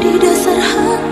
di dasar hati.